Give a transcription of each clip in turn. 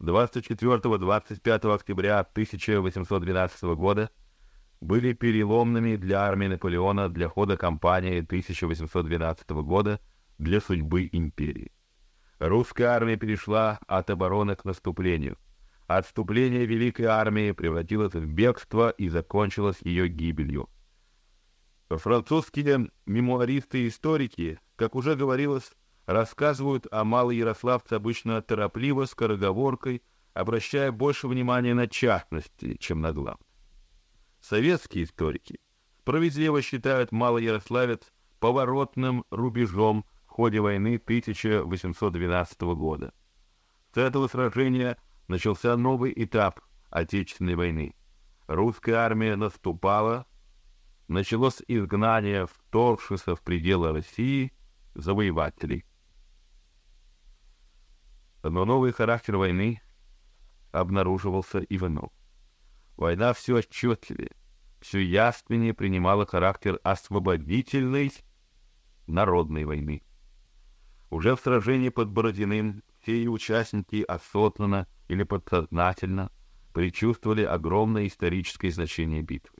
24-25 октября 1812 года были переломными для армии Наполеона для хода кампании 1812 года для судьбы империи. Русская армия перешла от обороны к наступлению. Отступление Великой армии превратилось в бегство и закончилось ее гибелью. Французские мемуаристы и историки, как уже говорилось, рассказывают о Малоярославце обычно торопливо, скороговоркой, обращая больше внимания на частности, чем на главное. Советские историки справедливо считают Малоярославец поворотным рубежом в ходе войны 1812 года. С этого сражения начался новый этап Отечественной войны. Русская армия наступала, началось изгнание вторгшихся в пределы России завоевателей. Но новый характер войны обнаруживался и в ином. Война все отчетливее, все яственнее принимала характер освободительной народной войны. Уже в сражении под Бородиным все ее участники осознанно или подсознательно предчувствовали огромное историческое значение битвы.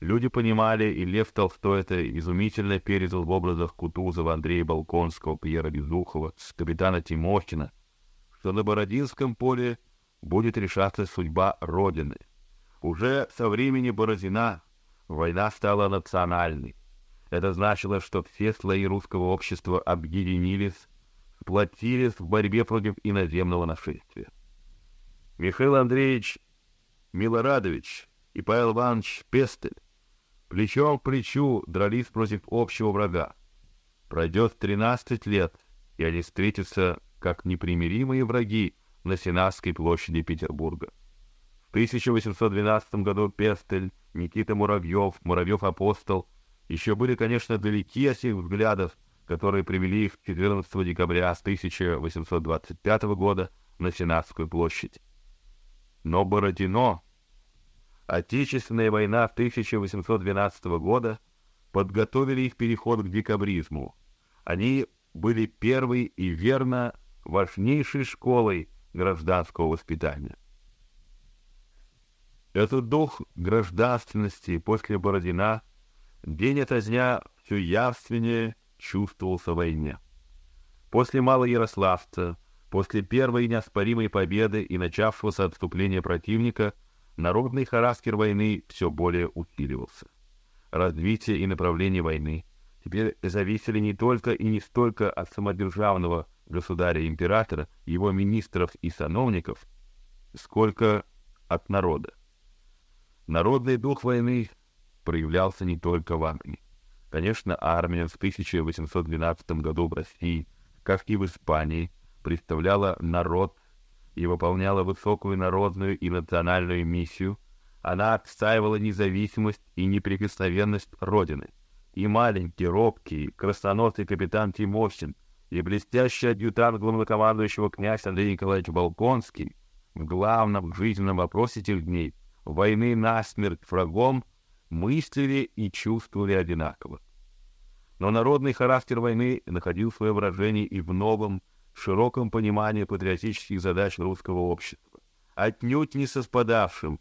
Люди понимали, и Лев Толстой это изумительно передал в образах Кутузова, Андрея Балконского, Пьера Безухова, капитана Тимохина, что на Бородинском поле будет решаться судьба Родины. Уже со времени Бородина война стала национальной. Это значило, что все слои русского общества объединились, сплотились в борьбе против иноземного нашествия. Михаил Андреевич Милорадович и Павел Иванович Пестель плечом к плечу дрались против общего врага. Пройдет тринадцать лет, и они встретятся как непримиримые враги на Сенатской площади Петербурга. В 1812 году Пестель, Никита Муравьев, Муравьев-апостол еще были, конечно, далеки от тех взглядов, которые привели их 14 декабря 1825 года на Сенатскую площадь. Но Бородино, Отечественная война 1812 года подготовили их переход к декабризму. Они были первой и верно важнейшей школой гражданского воспитания. Этот дух гражданственности после Бородина день ото дня все явственнее чувствовался в войне. После Малоярославца, после первой неоспоримой победы и начавшегося отступления противника, народный характер войны все более усиливался. Развитие и направление войны теперь зависели не только и не столько от самодержавного государя-императора, его министров и сановников, сколько от народа. Народный дух войны проявлялся не только в армии. Конечно, армия в 1812 году в России, как и в Испании, представляла народ и выполняла высокую народную и национальную миссию. Она отстаивала независимость и неприкосновенность Родины. И маленький, робкий, красноносый капитан Тимохин — и блестящий адъютант главнокомандующего князь Андрей Николаевич Балконский в главном жизненном вопросе тех дней войны насмерть врагом мыслили и чувствовали одинаково. Но народный характер войны находил свое выражение и в новом, широком понимании патриотических задач русского общества, отнюдь не совпадавшим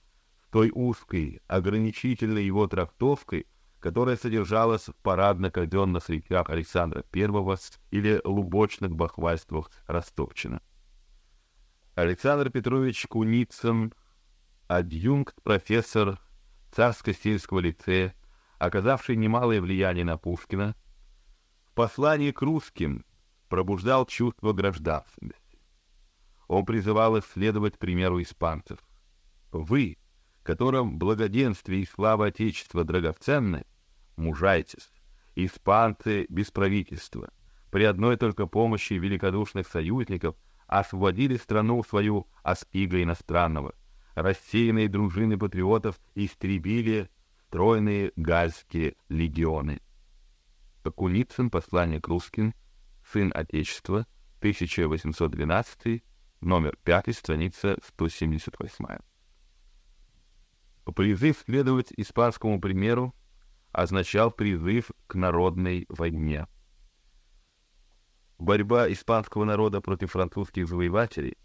той узкой, ограничительной его трактовкой, которая содержалась в парадно-казенных речах Александра I или лубочных бахвальствах Ростовчина. Александр Петрович Куницын, адъюнкт-профессор Царско-сельского лицея, оказавший немалое влияние на Пушкина, в послании к русским пробуждал чувство гражданственности. Он призывал исследовать примеру испанцев. Вы, которым благоденствие и слава Отечества драгоценны, мужайтесь. Испанцы без правительства, при одной только помощи великодушных союзников освободили страну свою от ига иностранного. Рассеянные дружины патриотов истребили стройные гальские легионы. Куницын, послание к русским, сын Отечества, 1812, номер 5, страница 178. Призыв следовать испанскому примеру означал призыв к народной войне. Борьба испанского народа против французских завоевателей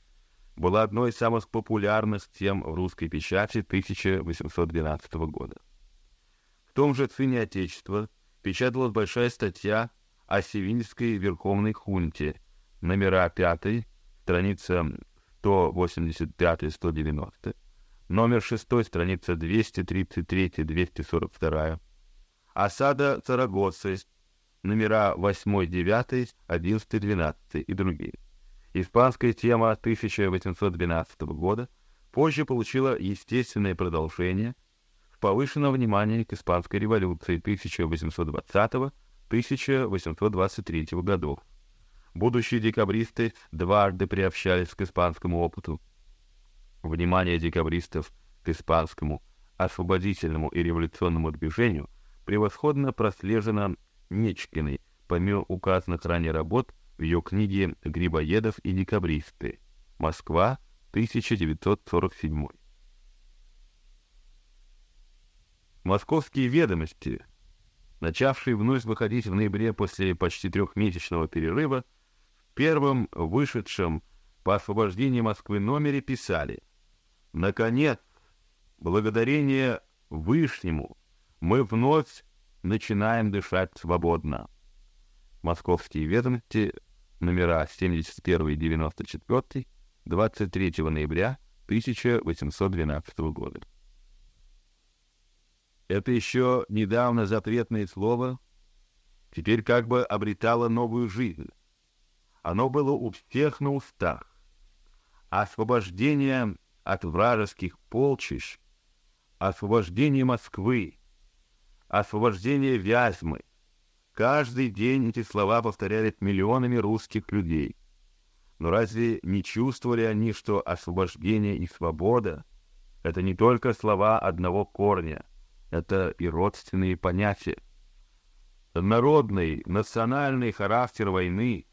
была одной из самых популярных тем в русской печати 1812 года. В том же «Сыне Отечества» печаталась большая статья о Севильской Верховной Хунте, номера 5, страница 185-190, номер 6, страница 233-242, осада Сарагосы, номера 8, 9, 11, 12 и другие. Испанская тема 1812 года позже получила естественное продолжение в повышенном внимании к Испанской революции 1820-1823 годов. Будущие декабристы дважды приобщались к испанскому опыту. Внимание декабристов к испанскому освободительному и революционному движению превосходно прослежено Нечкиной, помимо указанных ранее работ, в ее книге «Грибоедов и декабристы. Москва, 1947». Московские ведомости, начавшие вновь выходить в ноябре после почти трехмесячного перерыва, в первом вышедшем по освобождению Москвы номере писали «Наконец, благодарение Вышнему, мы вновь начинаем дышать свободно». Московские ведомости, номера 71 и 94, 23 ноября 1812 года. Это еще недавно запретное слово теперь как бы обретало новую жизнь. Оно было у всех на устах. Освобождение от вражеских полчищ, освобождение Москвы, освобождение Вязьмы — Каждый день эти слова повторяли миллионами русских людей. Но разве не чувствовали они, что освобождение и свобода — это не только слова одного корня, это и родственные понятия? Народный, национальный характер войны,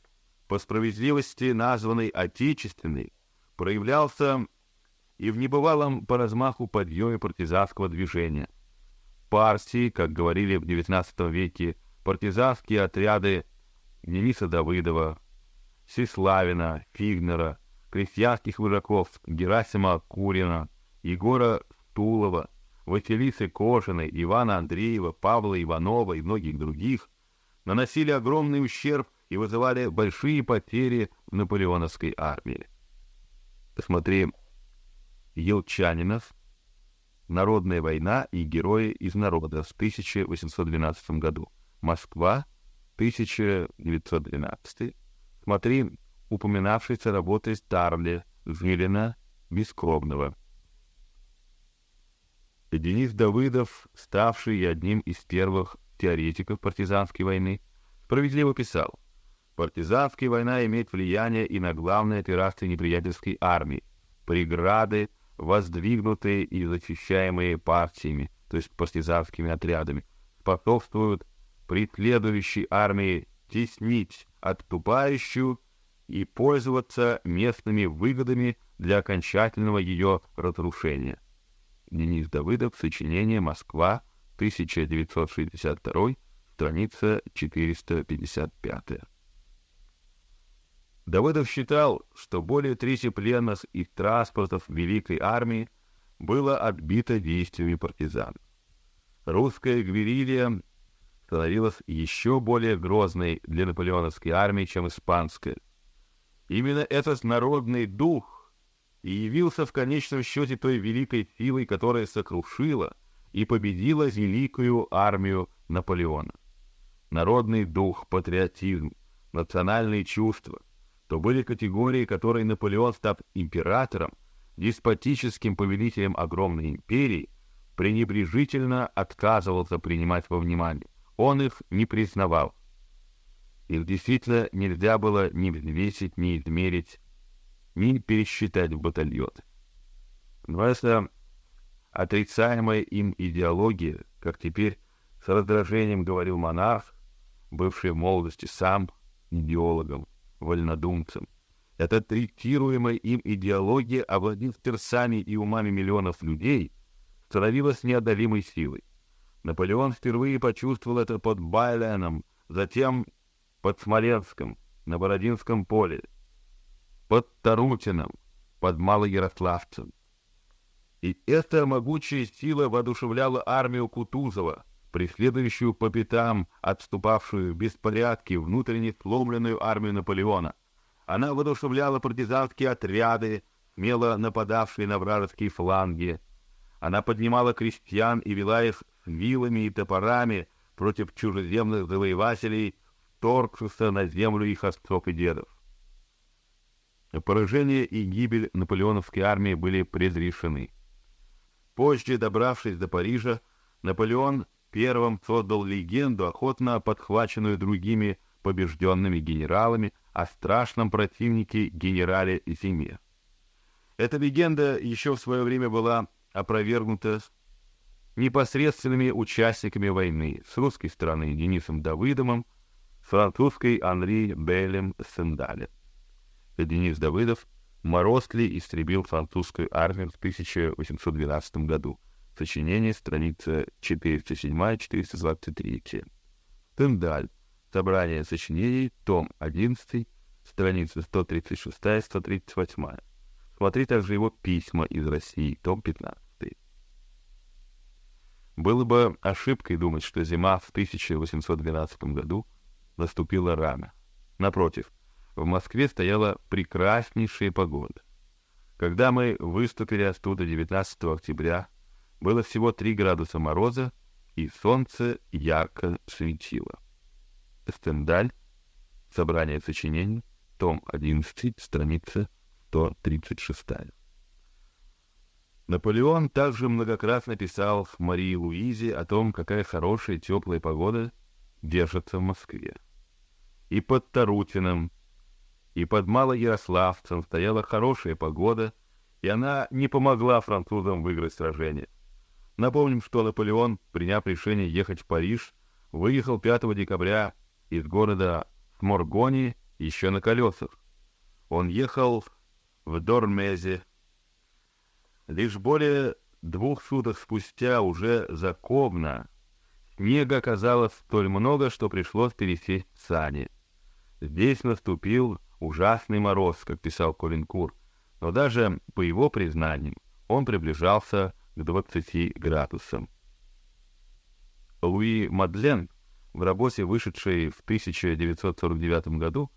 по справедливости названный отечественной, проявлялся и в небывалом по размаху подъеме партизанского движения. Партии, как говорили в XIX веке, партизанские отряды Дениса Давыдова, Сеславина, Фигнера, крестьянских вожаков Герасима Курина, Егора Стулова, Василисы Кошиной, Ивана Андреева, Павла Иванова и многих других наносили огромный ущерб и вызывали большие потери в наполеоновской армии. Посмотри, Елчанинов, Народная война и герои из народа в 1812 году. Москва, 1912. Смотри упоминавшиеся работы Старли, Жилина, Бескровного. Денис Давыдов, ставший одним из первых теоретиков партизанской войны, справедливо писал, «Партизанская война имеет влияние и на главные операции неприятельской армии, преграды, воздвигнутые и защищаемые партиями, то есть партизанскими отрядами, способствуют преследующей армии теснить отступающую и пользоваться местными выгодами для окончательного ее разрушения. Денис Давыдов, сочинение «Москва», 1962, страница 455. Давыдов считал, что более трети пленных и транспортов Великой армии было отбито действиями партизан. Русская гверилья становилась еще более грозной для наполеоновской армии, чем испанская. Именно этот народный дух и явился в конечном счете той великой силой, которая сокрушила и победила великую армию Наполеона. Народный дух, патриотизм, национальные чувства — то были категории, которые Наполеон, став императором, деспотическим повелителем огромной империи, пренебрежительно отказывался принимать во внимание. Он их не признавал. Их действительно нельзя было ни взвесить, ни измерить, ни пересчитать в батальон. Но это отрицаемая им идеология, как теперь с раздражением говорил монарх, бывший в молодости сам идеологом, вольнодумцем, эта третируемая им идеология, овладев сердцами и умами миллионов людей, становилась неодолимой силой. Наполеон впервые почувствовал это под Байленом, затем под Смоленском, на Бородинском поле, под Тарутином, под Малоярославцем. И эта могучая сила воодушевляла армию Кутузова, преследующую по пятам отступавшую в беспорядке внутренне сломленную армию Наполеона. Она воодушевляла партизанские отряды, смело нападавшие на вражеские фланги. Она поднимала крестьян и вела их вилами и топорами против чужеземных завоевателей, вторгшихся на землю их отцов и дедов. Поражение и гибель наполеоновской армии были предрешены. Позже, добравшись до Парижа, Наполеон первым создал легенду, охотно подхваченную другими побежденными генералами, о страшном противнике генерале Зиме. Эта легенда еще в свое время была опровергнута непосредственными участниками войны с русской стороны Денисом Давыдовым, с французской Анри Белем Сендалем. Денис Давыдов Морозкли истребил французскую армию в 1812 году. Сочинение, страница 407-423. Тендаль. Собрание сочинений, том 11, страница 136-138. Смотри также его письма из России, том 15. Было бы ошибкой думать, что зима в 1812 году наступила рано. Напротив, в Москве стояла прекраснейшая погода. Когда мы выступили оттуда 19 октября, было всего 3 градуса мороза, и солнце ярко светило. Стендаль, собрание сочинений, том 11, страница 136. Наполеон также многократно писал Марии Луизе о том, какая хорошая теплая погода держится в Москве. И под Тарутиным, и под Малоярославцем стояла хорошая погода, и она не помогла французам выиграть сражение. Напомним, что Наполеон, приняв решение ехать в Париж, выехал 5 декабря из города Сморгони еще на колесах. Он ехал в Дормезе. Лишь более двух суток спустя уже за Ковна снега оказалось столь много, что пришлось пересесть сани. Здесь наступил ужасный мороз, как писал Колинкур, но даже по его признаниям он приближался к 20 градусам. Луи Мадлен в работе, вышедшей в 1949 году,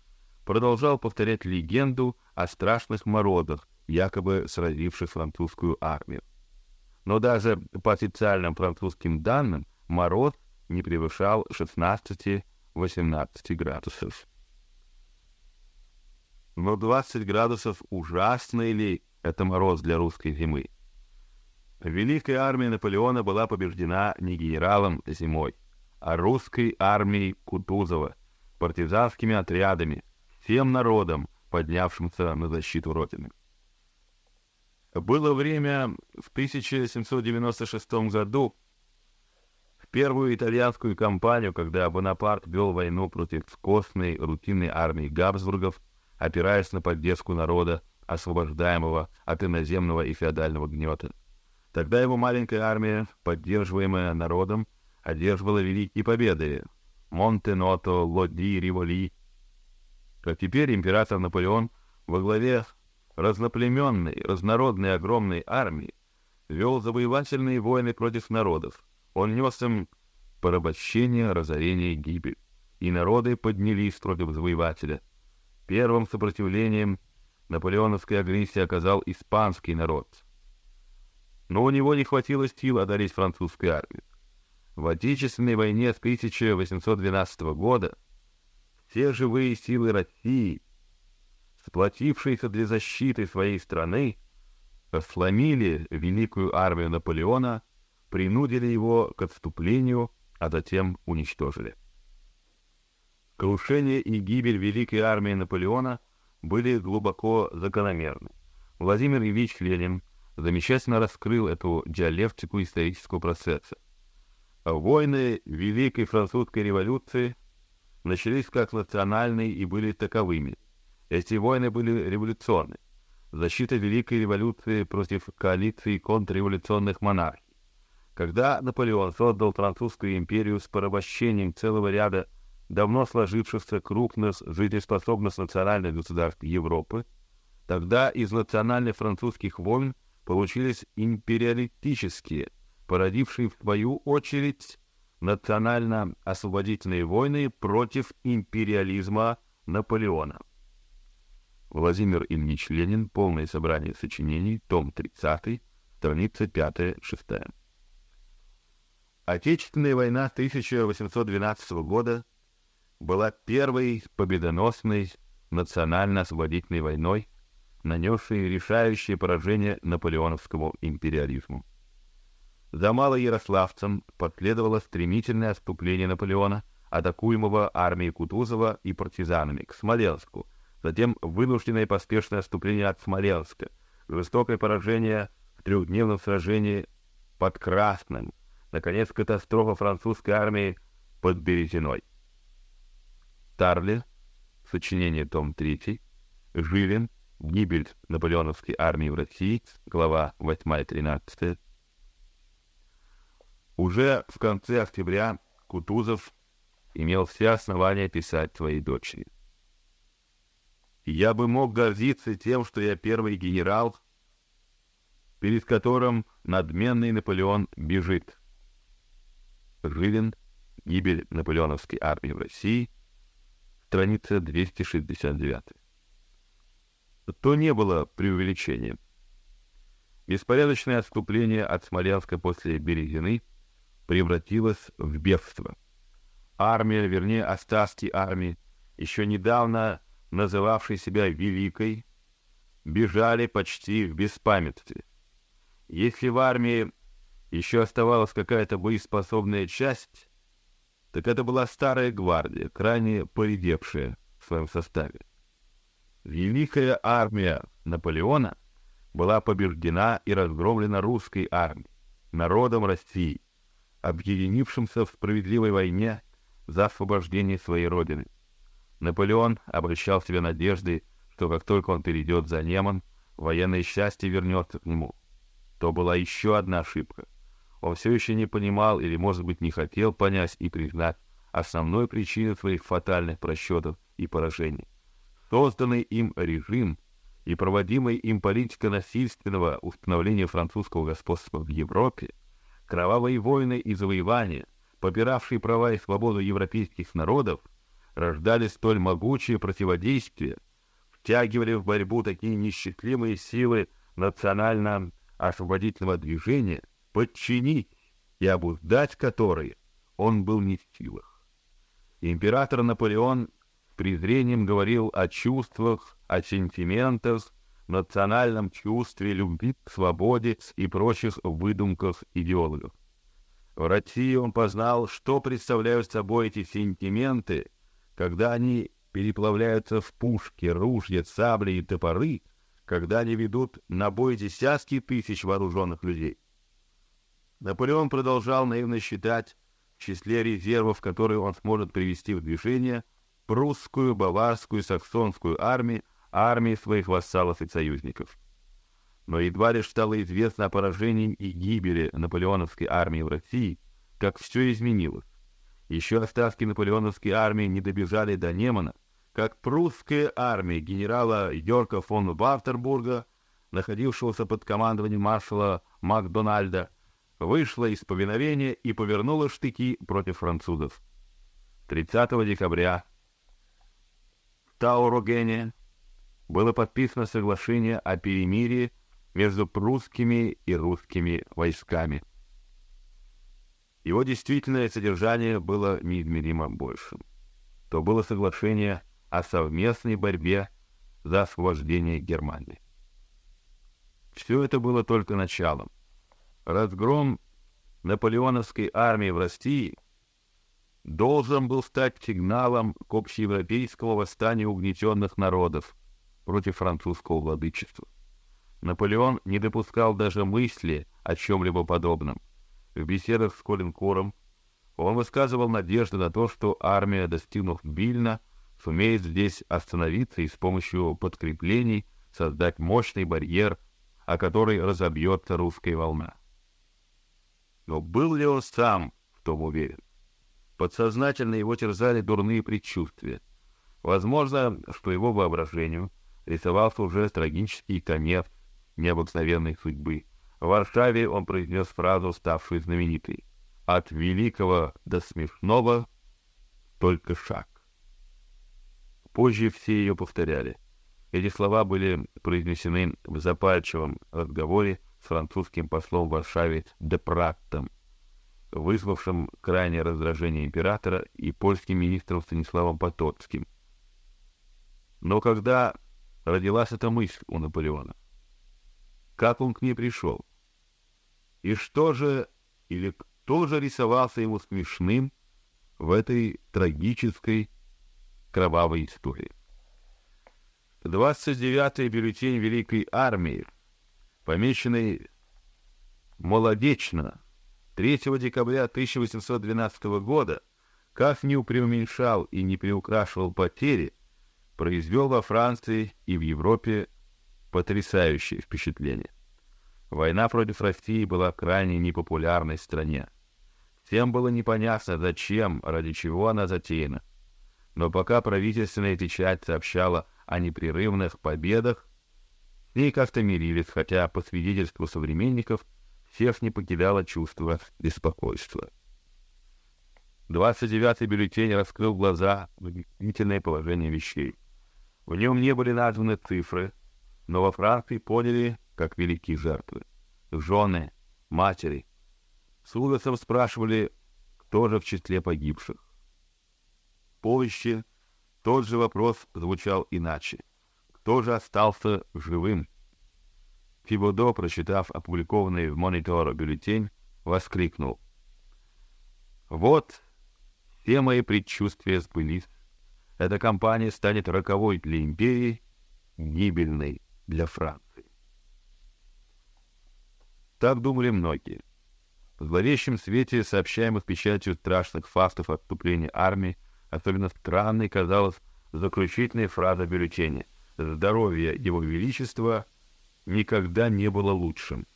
продолжал повторять легенду о страшных морозах, якобы сразивших французскую армию. Но даже по официальным французским данным мороз не превышал 16-18 градусов. Но 20 градусов ужасный ли это мороз для русской зимы? Великая армия Наполеона была побеждена не генералом зимой, а русской армией Кутузова, партизанскими отрядами, всем народом, поднявшимся на защиту Родины. Было время в 1796 году, в первую итальянскую кампанию, когда Бонапарт вел войну против скостной рутинной армии Габсбургов, опираясь на поддержку народа, освобождаемого от иноземного и феодального гнета. Тогда его маленькая армия, поддерживаемая народом, одерживала великие победы. Монтеното, Лоди, Риволи. Как теперь император Наполеон во главе разноплеменной, разнородной огромной армии вел завоевательные войны против народов. Он нес им порабощение, разорение гибель. И народы поднялись против завоевателя — Первым сопротивлением наполеоновской агрессии оказал испанский народ. Но у него не хватило сил одолеть французскую армию. В Отечественной войне с 1812 года все живые силы России, сплотившиеся для защиты своей страны, сломили великую армию Наполеона, принудили его к отступлению, а затем уничтожили. Крушение и гибель великой армии Наполеона были глубоко закономерны. Владимир Ильич Ленин замечательно раскрыл эту диалектику исторического процесса. Войны Великой Французской революции начались как национальные и были таковыми. Эти войны были революционны. Защита Великой революции против коалиции контрреволюционных монархий. Когда Наполеон создал Французскую империю с порабощением целого ряда давно сложившихся крупных жизнеспособных национальных государств Европы, Тогда из национальных французских войн получились империалистические, породившие в свою очередь национально-освободительные войны против империализма Наполеона. Владимир Ильич Ленин. Полное собрание сочинений. Том 30. Страница 5-6. Отечественная война 1812 года была первой победоносной национально-освободительной войной, нанесшей решающее поражение наполеоновскому империализму. За Малоярославцем последовало стремительное отступление Наполеона, атакуемого армией Кутузова и партизанами, к Смоленску, затем вынужденное поспешное отступление от Смоленска, жестокое поражение в трехдневном сражении под Красным, наконец катастрофа французской армии под Березиной. Тарли, сочинение том 3, Жилин, гибель наполеоновской армии в России, глава 8-13, уже в конце октября Кутузов имел все основания писать своей дочери. Я бы мог гордиться тем, что я первый генерал, перед которым надменный Наполеон бежит. Жилин. Гибель наполеоновской армии в России. Страница 269. То не было преувеличением. Беспорядочное отступление от Смоленска после Березины — превратилась в бегство. Армия, вернее, остатки армии, еще недавно называвшей себя Великой, бежали почти в беспамятстве. Если в армии еще оставалась какая-то боеспособная часть, так это была старая гвардия, крайне поредевшая в своем составе. Великая армия Наполеона была побеждена и разгромлена русской армией, народом России, объединившимся в справедливой войне за освобождение своей родины. Наполеон обращал себе надежды, что как только он перейдет за Неман, военное счастье вернется к нему. То была еще одна ошибка. Он все еще не понимал или, может быть, не хотел понять и признать основной причину своих фатальных просчетов и поражений. Созданный им режим и проводимая им политика насильственного установления французского господства в Европе Кровавые войны и завоевания, попиравшие права и свободу европейских народов, рождали столь могучее противодействие, втягивали в борьбу такие несчастливые силы национально-освободительного движения, подчинить и обуздать которые он был не в силах. Император Наполеон презрением говорил о чувствах, о сентиментах, национальном чувстве любви к свободе и прочих выдумках идеологов. В России он познал, что представляют собой эти сентименты, когда они переплавляются в пушки, ружья, сабли и топоры, когда они ведут на бой десятки тысяч вооруженных людей. Наполеон продолжал наивно считать в числе резервов, которые он сможет привести в движение, прусскую, баварскую, саксонскую армии, армии своих вассалов и союзников. Но едва лишь стало известно о поражении и гибели наполеоновской армии в России, как все изменилось. Еще остатки наполеоновской армии не добежали до Немана, как прусская армия генерала Йорка фон Вафтербурга, находившегося под командованием маршала Макдональда, вышла из повиновения и повернула штыки против французов. 30 декабря Таурогене было подписано соглашение о перемирии между прусскими и русскими войсками. Его действительное содержание было неизмеримо большим. То было соглашение о совместной борьбе за освобождение Германии. Все это было только началом. Разгром наполеоновской армии в России должен был стать сигналом к общеевропейскому восстанию угнетенных народов, против французского владычества. Наполеон не допускал даже мысли о чем-либо подобном. В беседах с Колинкором он высказывал надежды на то, что армия, достигнув Бильна, сумеет здесь остановиться и с помощью подкреплений создать мощный барьер, о который разобьется русская волна. Но был ли он сам в том уверен? Подсознательно его терзали дурные предчувствия. Возможно, что его воображению рисовался уже трагический конец необыкновенной судьбы. В Варшаве он произнес фразу, ставшую знаменитой. «От великого до смешного только шаг». Позже все ее повторяли. Эти слова были произнесены в запальчивом разговоре с французским послом в Варшаве Депраттом, вызвавшим крайнее раздражение императора и польским министром Станиславом Потоцким. Но когда родилась эта мысль у Наполеона? Как он к ней пришел? И что же или кто же рисовался ему смешным в этой трагической кровавой истории? 29-й бюллетень Великой Армии, помеченный молодечно 3 декабря 1812 года, как не преуменьшал и не приукрашивал потери, произвел во Франции и в Европе потрясающее впечатление. Война против России была крайне непопулярной в стране. Всем было непонятно, зачем, ради чего она затеяна. Но пока правительственная печать сообщала о непрерывных победах, с как-то мирились, хотя по свидетельству современников всех не покидало чувство беспокойства. 29-й бюллетень раскрыл глаза на действительное положение вещей. В нем не были названы цифры, но во Франции поняли, как велики жертвы. Жены, матери. С ужасом спрашивали, кто же в числе погибших. Повести тот же вопрос звучал иначе. Кто же остался живым? Фибодо, прочитав опубликованный в Монитор бюллетень, воскликнул. «Вот, все мои предчувствия сбылись эта кампания станет роковой для империи, гибельной для Франции. Так думали многие. В зловещем свете сообщаемых печатью страшных фактов отступления армии особенно странной казалась заключительная фраза бюллетеня «Здоровье Его Величества никогда не было лучшим».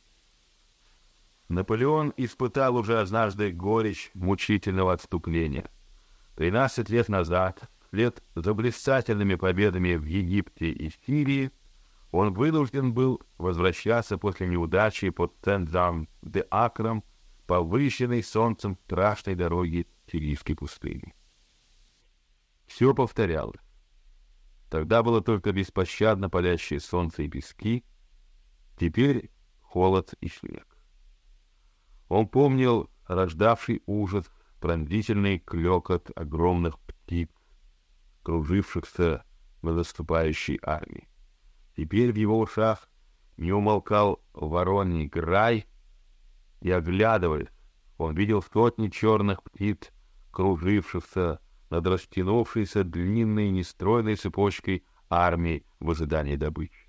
Наполеон испытал уже однажды горечь мучительного отступления. Тринадцать лет назад вслед за блистательными победами в Египте и Сирии, он вынужден был возвращаться после неудачи под Сен-Зам-де-Акром по выщенной солнцем страшной дороге Сирийской пустыни. Все повторялось. Тогда было только беспощадно палящее солнце и пески, теперь холод и снег. Он помнил рождавший ужас, пронзительный клёкот огромных птиц, кружившихся на наступающей армии. Теперь в его ушах не умолкал вороний грай, и, оглядываясь, он видел сотни черных птиц, кружившихся над растянувшейся длинной нестройной цепочкой армии в ожидании добычи.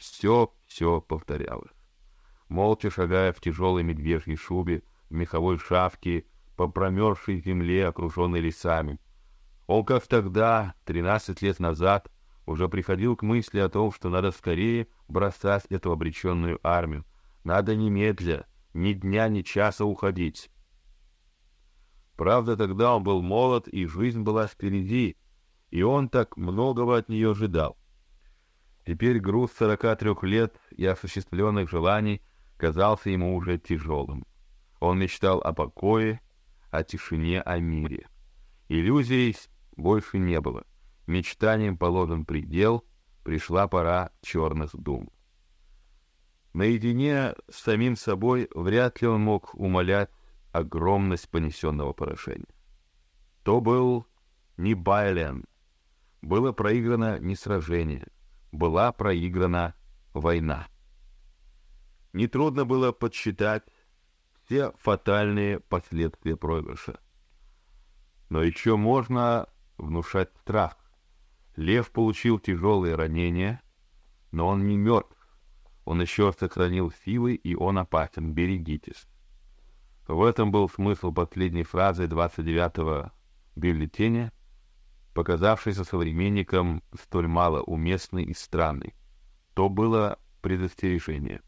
Все, все повторялось. Молча шагая в тяжелой медвежьей шубе, в меховой шапке, по промерзшей земле, окруженной лесами, он, как тогда, тринадцать лет назад, уже приходил к мысли о том, что надо скорее бросать эту обреченную армию. Надо немедля, ни дня, ни часа уходить. Правда, тогда он был молод, и жизнь была впереди, и он так многого от нее ожидал. Теперь груз сорока трех лет и осуществленных желаний казался ему уже тяжелым. Он мечтал о покое, о тишине, о мире. Иллюзий больше не было. Мечтаниям положен предел, пришла пора черных дум. Наедине с самим собой вряд ли он мог умолять огромность понесенного поражения. То был не Байлен, было проиграно не сражение, была проиграна война. Нетрудно было подсчитать все фатальные последствия проигрыша. Но еще можно внушать страх. Лев получил тяжелые ранения, но он не мертв. Он еще сохранил силы, и он опасен. Берегитесь. В этом был смысл последней фразы 29-го бюллетеня, показавшейся современникам столь мало уместной и странной. То было предостережение.